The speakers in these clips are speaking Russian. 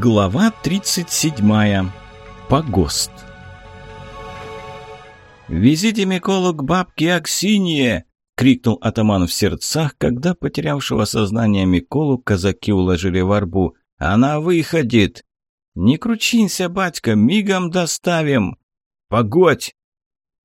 Глава 37. Погост. «Везите Миколу к бабке Аксинье!» — крикнул атаман в сердцах, когда потерявшего сознание Миколу казаки уложили в арбу. «Она выходит!» «Не кручинься, батька, мигом доставим!» «Погодь!»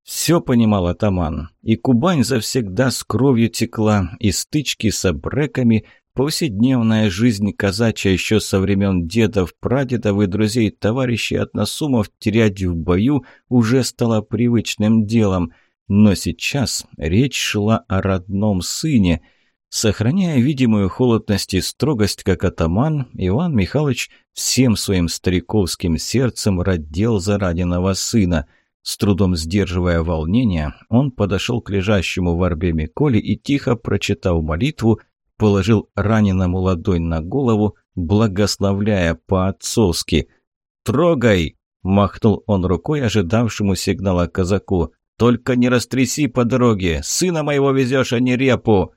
Все понимал атаман. И Кубань завсегда с кровью текла, и стычки с обреками, Повседневная жизнь казачья еще со времен дедов, прадедов и друзей товарищей от Насумов терять в бою уже стало привычным делом. Но сейчас речь шла о родном сыне. Сохраняя видимую холодность и строгость, как атаман, Иван Михайлович всем своим стариковским сердцем родил за раненого сына. С трудом сдерживая волнение, он подошел к лежащему в орбе Миколе и, тихо прочитав молитву, положил раненому ладонь на голову, благословляя по-отцовски. «Трогай!» – махнул он рукой ожидавшему сигнала казаку. «Только не растряси по дороге! Сына моего везешь, а не репу!»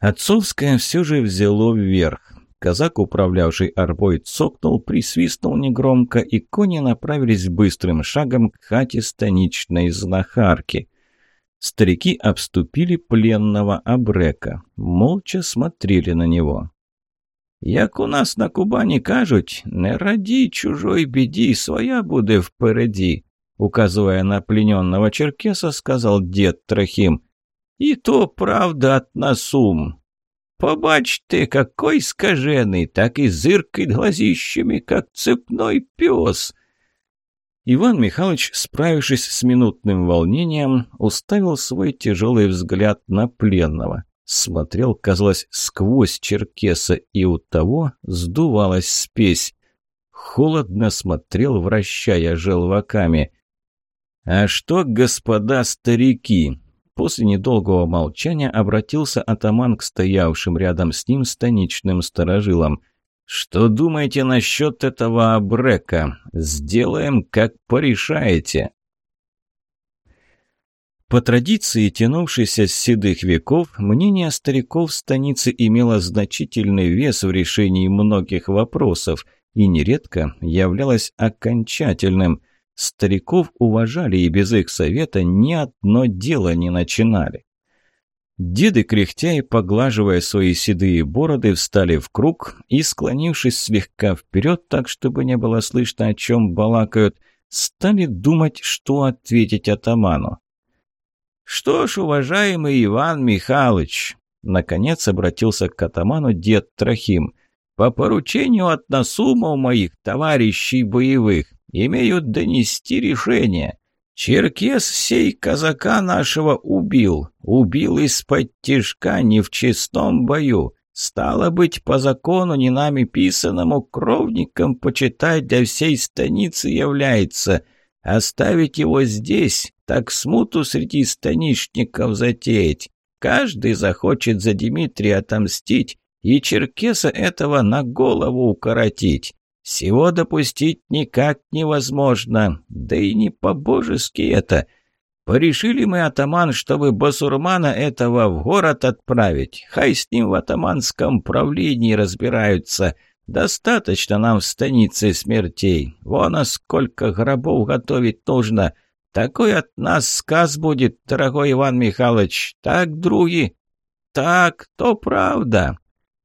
Отцовское все же взяло вверх. Казак, управлявший арбой, цокнул, присвистнул негромко, и кони направились быстрым шагом к хате станичной знахарки. Старики обступили пленного Абрека, молча смотрели на него. «Як у нас на Кубані кажуть, не раді чужой біді, своя буде впереді», указывая на плененного черкеса, сказал дед Трохим. «И то правда от нас ум. Побачьте, какой скаженый, так и зыркает глазищами, как цепной пес». Иван Михайлович, справившись с минутным волнением, уставил свой тяжелый взгляд на пленного. Смотрел, казалось, сквозь черкеса, и у того сдувалась спесь. Холодно смотрел, вращая желваками. «А что, господа старики?» После недолгого молчания обратился атаман к стоявшим рядом с ним станичным сторожилам – «Что думаете насчет этого обрека? Сделаем, как порешаете». По традиции, тянувшейся с седых веков, мнение стариков в станице имело значительный вес в решении многих вопросов и нередко являлось окончательным. Стариков уважали и без их совета ни одно дело не начинали. Деды, кряхтя и поглаживая свои седые бороды, встали в круг и, склонившись слегка вперед, так, чтобы не было слышно, о чем балакают, стали думать, что ответить атаману. «Что ж, уважаемый Иван Михайлович!» Наконец обратился к атаману дед Трохим. «По поручению от насумов моих товарищей боевых имеют донести решение». Черкес сей казака нашего убил, убил из-под тишка не в чистом бою. Стало быть, по закону не нами писанному кровником почитать для всей станицы является. Оставить его здесь, так смуту среди станишников затеять. Каждый захочет за Дмитрия отомстить и черкеса этого на голову укоротить. Всего допустить никак невозможно, да и не по-божески это. Порешили мы, атаман, чтобы басурмана этого в город отправить. Хай с ним в атаманском правлении разбираются. Достаточно нам в станице смертей. Вон, а сколько гробов готовить нужно. Такой от нас сказ будет, дорогой Иван Михайлович. Так, други? Так, то правда.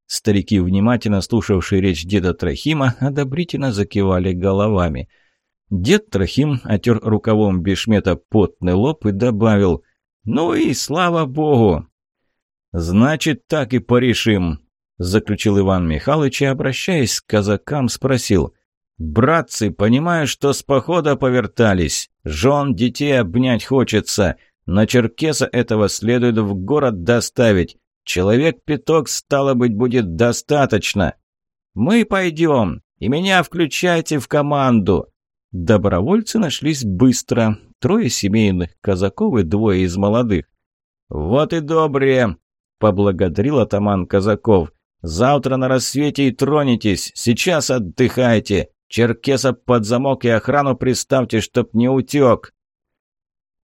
Старики, внимательно слушавшие речь деда Трохима, одобрительно закивали головами. Дед Трохим отер рукавом бешмета потный лоб и добавил «Ну и слава богу!» «Значит, так и порешим», — заключил Иван Михайлович и, обращаясь к казакам, спросил «Братцы, понимаю, что с похода повертались, жен детей обнять хочется, но черкеса этого следует в город доставить». Человек пяток, стало быть, будет достаточно. Мы пойдем, и меня включайте в команду. Добровольцы нашлись быстро. Трое семейных казаков и двое из молодых. «Вот и добрые!» — поблагодарил атаман казаков. «Завтра на рассвете и тронетесь. Сейчас отдыхайте. Черкеса под замок и охрану приставьте, чтоб не утек».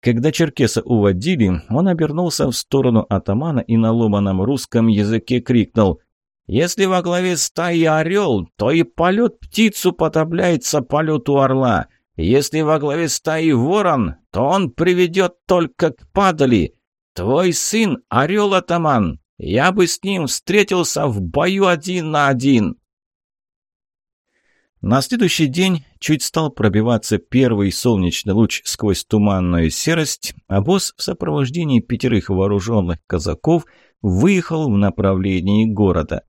Когда Черкеса уводили, он обернулся в сторону атамана и на ломаном русском языке крикнул Если во главе стаи орел, то и полет птицу подобляется полету орла. Если во главе стаи ворон, то он приведет только к падали. Твой сын — орел-атаман. Я бы с ним встретился в бою один на один». На следующий день чуть стал пробиваться первый солнечный луч сквозь туманную серость, а босс в сопровождении пятерых вооруженных казаков выехал в направлении города.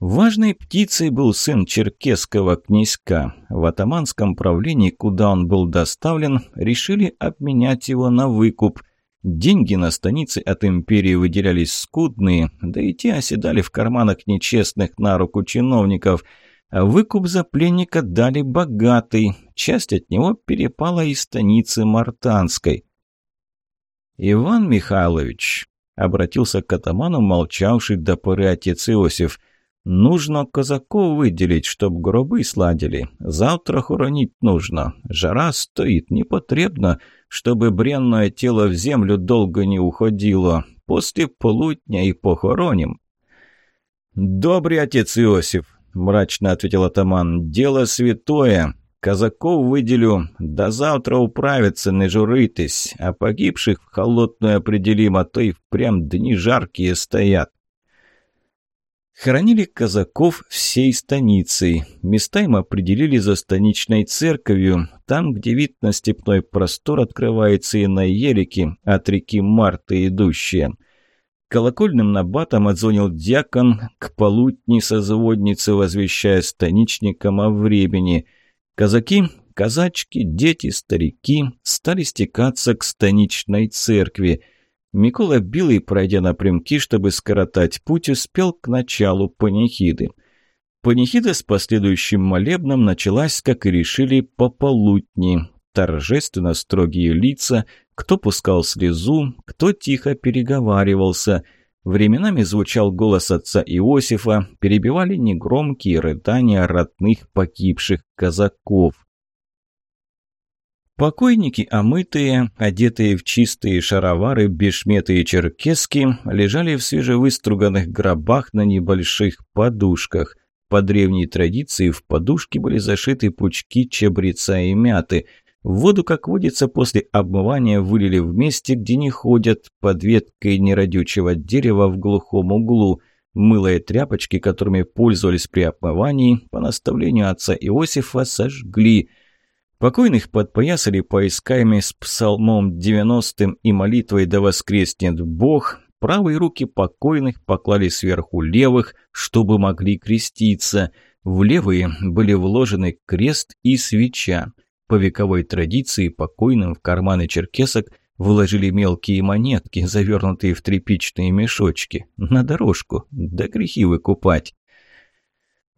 Важной птицей был сын черкесского князька. В атаманском правлении, куда он был доставлен, решили обменять его на выкуп. Деньги на станице от империи выделялись скудные, да и те оседали в карманах нечестных на руку чиновников – выкуп за пленника дали богатый, часть от него перепала из станицы Мартанской. «Иван Михайлович», — обратился к атаману, молчавший до поры отец Иосиф, — «нужно казаков выделить, чтоб гробы сладили. Завтра хоронить нужно. Жара стоит, непотребно, чтобы бренное тело в землю долго не уходило. После полудня и похороним». «Добрый отец Иосиф», – мрачно ответил атаман. «Дело святое. Казаков выделю. До завтра управиться, не журитесь. А погибших в холодную определим, а то и впрямь дни жаркие стоят». Хоронили казаков всей станицей. Места им определили за станичной церковью, там, где вид на степной простор открывается и на елики от реки Марты идущие. Колокольным набатом отзвонил дьякон к полутни созводницы, возвещая станичникам о времени. Казаки, казачки, дети, старики стали стекаться к станичной церкви. Микола Билый, пройдя напрямки, чтобы скоротать путь, успел к началу панихиды. Панихида с последующим молебном началась, как и решили, по полутни. Торжественно строгие лица – кто пускал слезу, кто тихо переговаривался. Временами звучал голос отца Иосифа, перебивали негромкие рыдания родных погибших казаков. Покойники, омытые, одетые в чистые шаровары, бешметы и черкески, лежали в свежевыструганных гробах на небольших подушках. По древней традиции в подушки были зашиты пучки чабреца и мяты – Воду, как водится, после обмывания вылили в месте, где не ходят, под веткой нерадючего дерева в глухом углу. Мыло и тряпочки, которыми пользовались при обмывании, по наставлению отца Иосифа сожгли. Покойных подпоясали поисками с псалмом 90 и молитвой «Да воскреснет Бог», правые руки покойных поклали сверху левых, чтобы могли креститься. В левые были вложены крест и свеча. По вековой традиции покойным в карманы черкесок вложили мелкие монетки, завернутые в тряпичные мешочки, на дорожку, да грехи выкупать.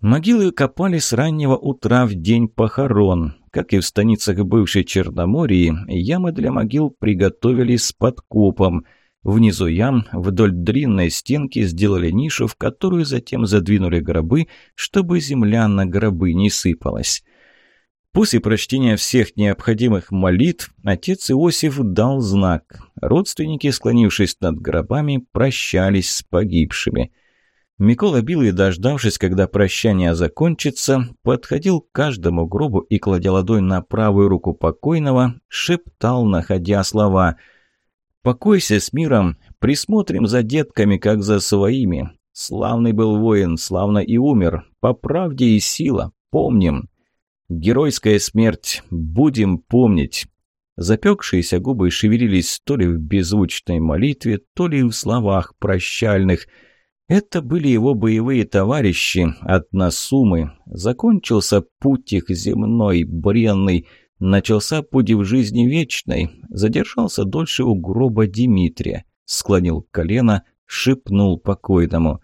Могилы копали с раннего утра в день похорон. Как и в станицах бывшей Черномории, ямы для могил приготовили с подкопом. Внизу ям вдоль длинной стенки сделали нишу, в которую затем задвинули гробы, чтобы земля на гробы не сыпалась. После прочтения всех необходимых молитв отец Иосиф дал знак. Родственники, склонившись над гробами, прощались с погибшими. Микола Билый, дождавшись, когда прощание закончится, подходил к каждому гробу и, кладя ладонь на правую руку покойного, шептал, находя слова «Покойся с миром, присмотрим за детками, как за своими. Славный был воин, славно и умер, по правде и сила, помним». Геройская смерть. Будем помнить. Запекшиеся губы шевелились то ли в беззвучной молитве, то ли в словах прощальных. Это были его боевые товарищи, односумы. Закончился путь их земной, бренный. Начался путь в жизни вечной. Задержался дольше у гроба Дмитрия. Склонил колено, шепнул покойному.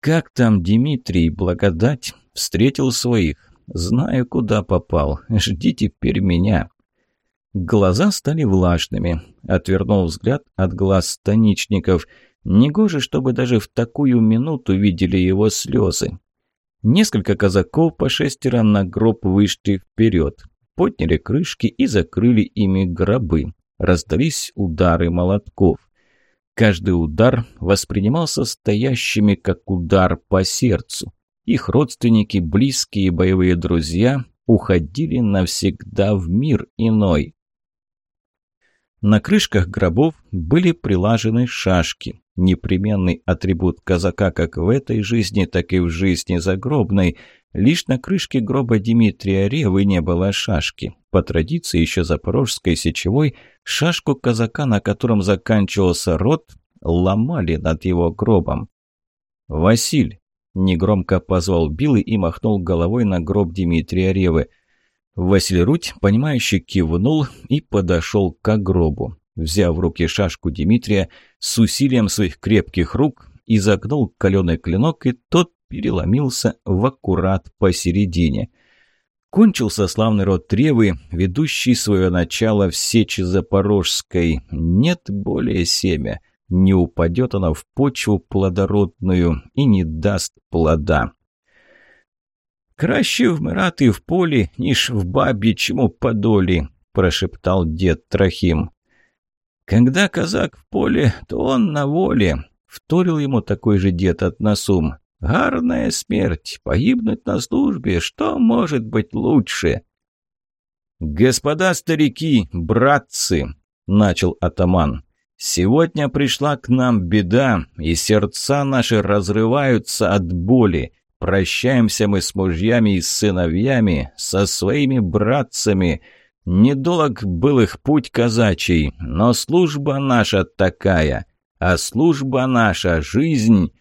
«Как там Дмитрий, благодать?» Встретил своих. Знаю, куда попал. Жди теперь меня». Глаза стали влажными. Отвернул взгляд от глаз станичников. Негоже, чтобы даже в такую минуту видели его слезы. Несколько казаков по шестеро на гроб вышли вперед. Подняли крышки и закрыли ими гробы. Раздались удары молотков. Каждый удар воспринимался стоящими как удар по сердцу. Их родственники, близкие и боевые друзья уходили навсегда в мир иной. На крышках гробов были прилажены шашки, непременный атрибут казака как в этой жизни, так и в жизни загробной. Лишь на крышке гроба Дмитрия Ревы не было шашки. По традиции еще запорожской сечевой, шашку казака, на котором заканчивался рот, ломали над его гробом. «Василь!» – негромко позвал Билый и махнул головой на гроб Дмитрия Ревы. Василий Руть, понимающе кивнул и подошел к гробу. Взяв в руки шашку Дмитрия, с усилием своих крепких рук изогнул каленый клинок, и тот переломился в аккурат посередине. Кончился славный род Тревы, ведущий свое начало в Сечи Запорожской. Нет более семя, не упадет оно в почву плодородную и не даст плода. «Краще вмирати в полі, ніж в бабічому подолі», – прошептал дед Трохим. «Когда казак в поле, то он на воле», – вторил ему такой же дед от Насум. «Гарная смерть, погибнуть на службе, что может быть лучше?» «Господа старики, братцы!» – начал атаман. «Сегодня пришла к нам беда, и сердца наши разрываются от боли. Прощаемся мы с мужьями и сыновьями, со своими братцами. Недолг был их путь казачий, но служба наша такая, а служба наша — жизнь.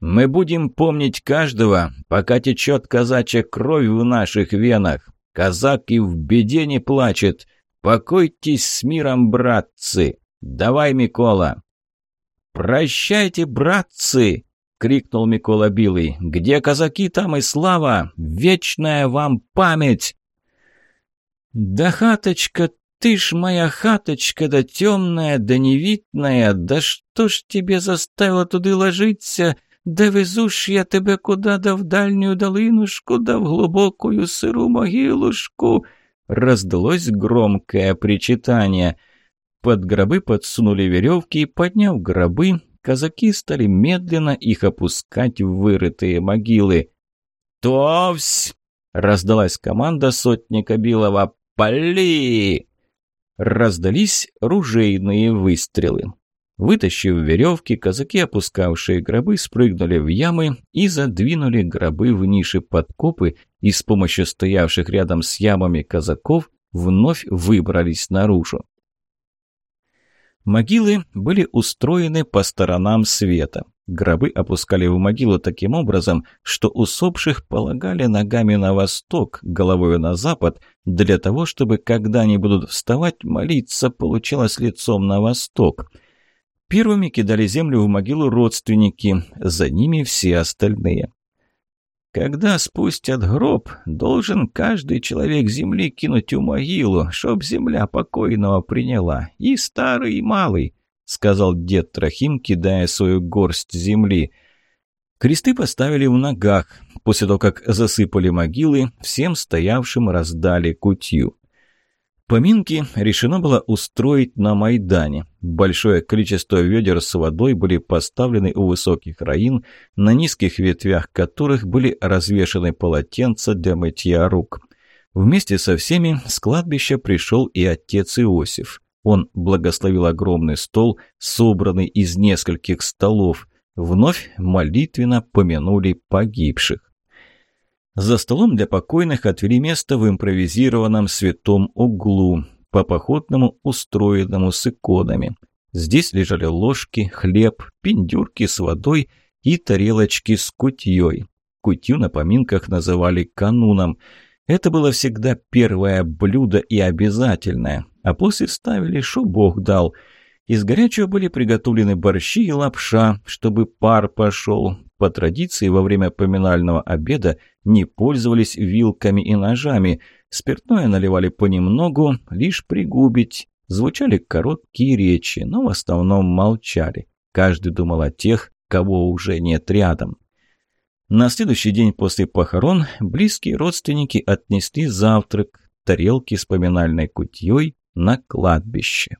Мы будем помнить каждого, пока течет казачья кровь в наших венах. Казак и в беде не плачет. Покойтесь с миром, братцы. Давай, Микола. «Прощайте, братцы!» крикнул Микола Билый. «Где казаки, там и слава! Вечная вам память!» «Да хаточка, ты ж моя хаточка, да темная, да невидная, да что ж тебе заставило туди ложиться? Да везу я тебе куда, да в дальнюю долинушку, да в глубокую сыру могилушку!» Раздалось громкое причитание. Под гробы подсунули веревки и, подняв гробы, казаки стали медленно их опускать в вырытые могилы. «Товсь!» — раздалась команда сотника Билова. «Пали!» Раздались ружейные выстрелы. Вытащив веревки, казаки, опускавшие гробы, спрыгнули в ямы и задвинули гробы в ниши подкопы и с помощью стоявших рядом с ямами казаков вновь выбрались наружу. Могилы были устроены по сторонам света. Гробы опускали в могилу таким образом, что усопших полагали ногами на восток, головой на запад, для того, чтобы, когда они будут вставать, молиться получалось лицом на восток. Первыми кидали землю в могилу родственники, за ними все остальные. Когда спустят гроб, должен каждый человек земли кинуть у могилу, чтоб земля покойного приняла, и старый, и малый, — сказал дед Трохим, кидая свою горсть земли. Кресты поставили в ногах. После того, как засыпали могилы, всем стоявшим раздали кутью. Поминки решено было устроить на Майдане. Большое количество ведер с водой были поставлены у высоких раин, на низких ветвях которых были развешаны полотенца для мытья рук. Вместе со всеми с кладбища пришел и отец Иосиф. Он благословил огромный стол, собранный из нескольких столов. Вновь молитвенно помянули погибших. За столом для покойных отвели место в импровизированном святом углу, по походному устроенному с иконами. Здесь лежали ложки, хлеб, пиндюрки с водой и тарелочки с кутьей. Кутью на поминках называли кануном. Это было всегда первое блюдо и обязательное, а после ставили, что Бог дал – из горячего были приготовлены борщи и лапша, чтобы пар пошел. По традиции, во время поминального обеда не пользовались вилками и ножами. Спиртное наливали понемногу, лишь пригубить. Звучали короткие речи, но в основном молчали. Каждый думал о тех, кого уже нет рядом. На следующий день после похорон близкие родственники отнесли завтрак, тарелки с поминальной кутьей на кладбище.